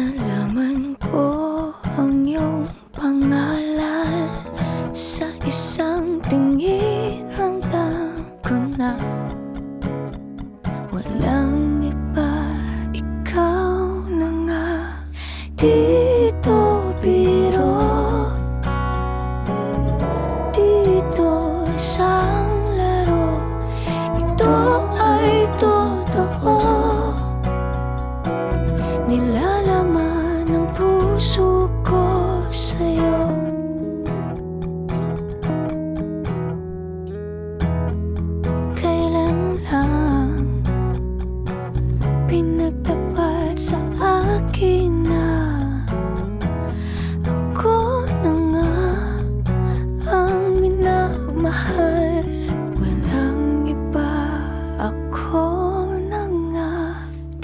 Nalaman ko ang iyong pangalan. Sa isang tingin ramdam ko na. Walang iba, ikaw na nga. Di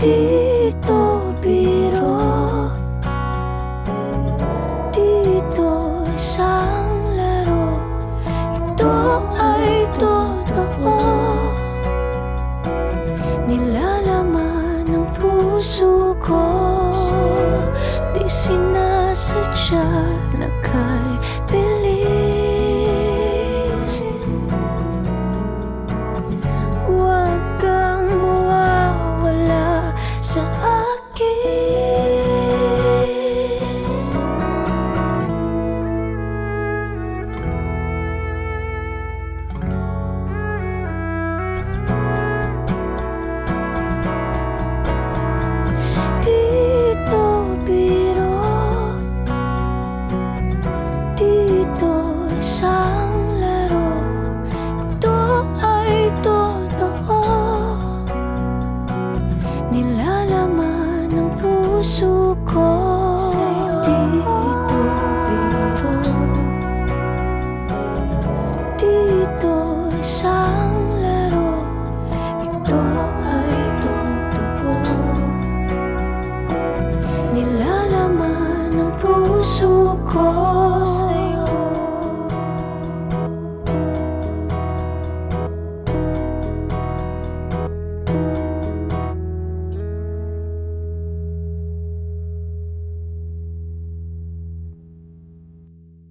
dito biro Dito isang laro. Ito ay totoo. Nilalaman ng puso ko. Di sinasadya na kaya so 你说过。